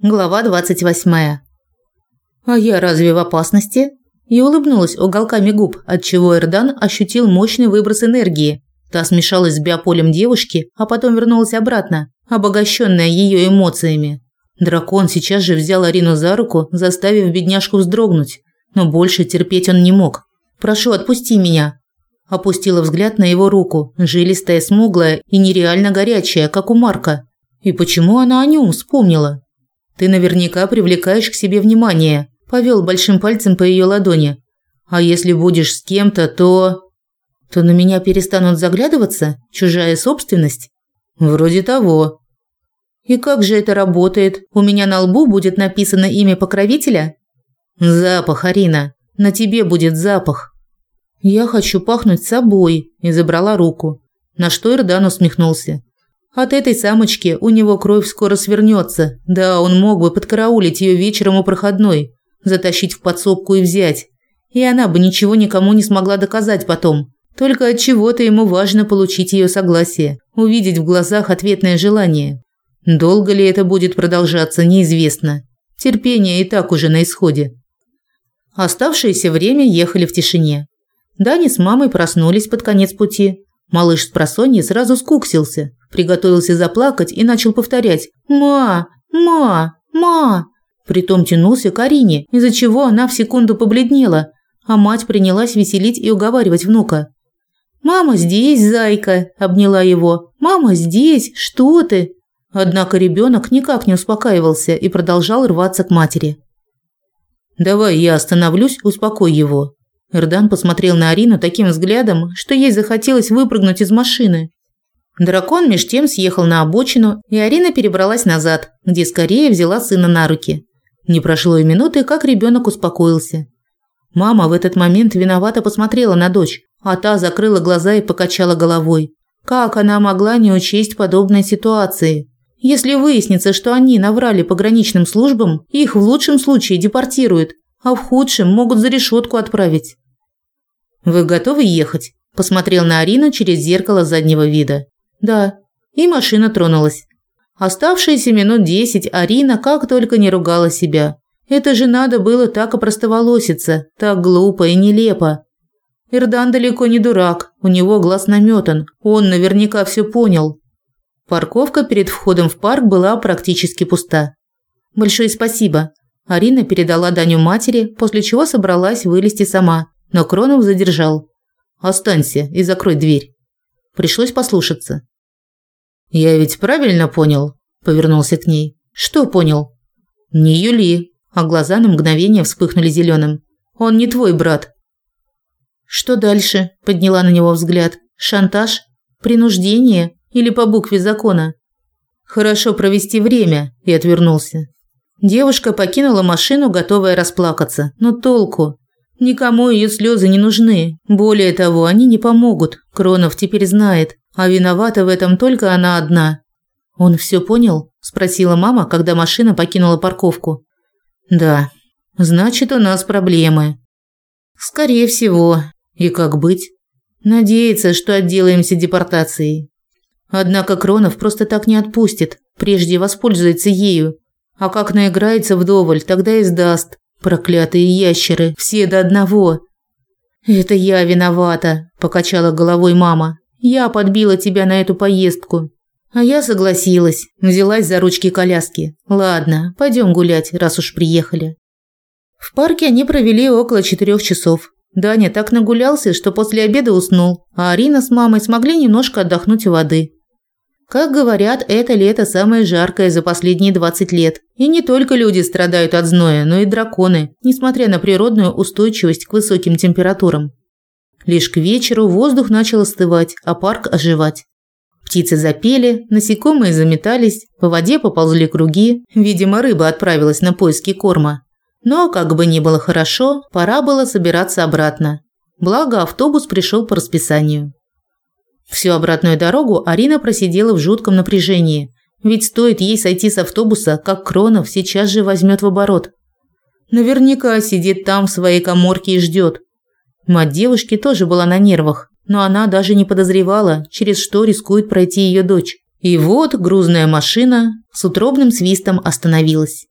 Глава 28. А я разве в опасности? И улыбнулась уголками губ, отчего Эрдан ощутил мощный выброс энергии. Та смешалась с биополем девушки, а потом вернулась обратно, обогащенная ее эмоциями. Дракон сейчас же взял Арину за руку, заставив бедняжку вздрогнуть, но больше терпеть он не мог. «Прошу, отпусти меня!» Опустила взгляд на его руку, жилистая, смуглая и нереально горячая, как у Марка. И почему она о нем вспомнила? Ты наверняка привлекаешь к себе внимание, повел большим пальцем по ее ладони. А если будешь с кем-то, то то на меня перестанут заглядываться, чужая собственность. Вроде того. И как же это работает? У меня на лбу будет написано имя покровителя? Запах, Арина. На тебе будет запах. Я хочу пахнуть собой, и забрала руку. На что Ирдан усмехнулся. От этой самочки у него кровь скоро свернется. Да, он мог бы подкараулить ее вечером у проходной, затащить в подсобку и взять. И она бы ничего никому не смогла доказать потом. Только от чего-то ему важно получить ее согласие, увидеть в глазах ответное желание. Долго ли это будет продолжаться, неизвестно. Терпение и так уже на исходе. Оставшееся время ехали в тишине. Дани с мамой проснулись под конец пути. Малыш с просонья сразу скуксился, приготовился заплакать и начал повторять «Ма! Ма! Ма!». Притом тянулся к Арине, из-за чего она в секунду побледнела, а мать принялась веселить и уговаривать внука. «Мама здесь, зайка!» – обняла его. «Мама здесь! Что ты?» Однако ребенок никак не успокаивался и продолжал рваться к матери. «Давай я остановлюсь, успокой его». Эрдан посмотрел на Арину таким взглядом, что ей захотелось выпрыгнуть из машины. Дракон меж тем съехал на обочину, и Арина перебралась назад, где скорее взяла сына на руки. Не прошло и минуты, как ребенок успокоился. Мама в этот момент виновато посмотрела на дочь, а та закрыла глаза и покачала головой. Как она могла не учесть подобной ситуации? Если выяснится, что они наврали пограничным службам, их в лучшем случае депортируют, а в худшем могут за решетку отправить. «Вы готовы ехать?» – посмотрел на Арину через зеркало заднего вида. Да. И машина тронулась. Оставшиеся минут десять Арина как только не ругала себя. Это же надо было так опростоволоситься, так глупо и нелепо. Ирдан далеко не дурак, у него глаз наметан, он наверняка все понял. Парковка перед входом в парк была практически пуста. Большое спасибо. Арина передала Даню матери, после чего собралась вылезти сама, но Кронов задержал. Останься и закрой дверь. Пришлось послушаться. «Я ведь правильно понял?» – повернулся к ней. «Что понял?» «Не Юли», а глаза на мгновение вспыхнули зеленым. «Он не твой брат». «Что дальше?» – подняла на него взгляд. «Шантаж? Принуждение? Или по букве закона?» «Хорошо провести время», – и отвернулся. Девушка покинула машину, готовая расплакаться. Но толку? Никому ее слезы не нужны. Более того, они не помогут. Кронов теперь знает, а виновата в этом только она одна. Он все понял? спросила мама, когда машина покинула парковку. Да. Значит, у нас проблемы. Скорее всего. И как быть? Надеяться, что отделаемся депортацией. Однако Кронов просто так не отпустит, прежде воспользуется ею. А как наиграется вдоволь, тогда и сдаст. Проклятые ящеры, все до одного. Это я виновата, покачала головой мама. Я подбила тебя на эту поездку. А я согласилась, взялась за ручки коляски. Ладно, пойдем гулять, раз уж приехали. В парке они провели около четырех часов. Даня так нагулялся, что после обеда уснул, а Арина с мамой смогли немножко отдохнуть у воды. Как говорят, это лето самое жаркое за последние 20 лет. И не только люди страдают от зноя, но и драконы, несмотря на природную устойчивость к высоким температурам. Лишь к вечеру воздух начал остывать, а парк оживать. Птицы запели, насекомые заметались, по воде поползли круги. Видимо, рыба отправилась на поиски корма. Но, как бы ни было хорошо, пора было собираться обратно. Благо, автобус пришел по расписанию. Всю обратную дорогу Арина просидела в жутком напряжении. Ведь стоит ей сойти с автобуса, как Кронов сейчас же возьмет в оборот. Наверняка сидит там в своей каморке и ждет. Мать девушки тоже была на нервах, но она даже не подозревала, через что рискует пройти ее дочь. И вот грузная машина с утробным свистом остановилась.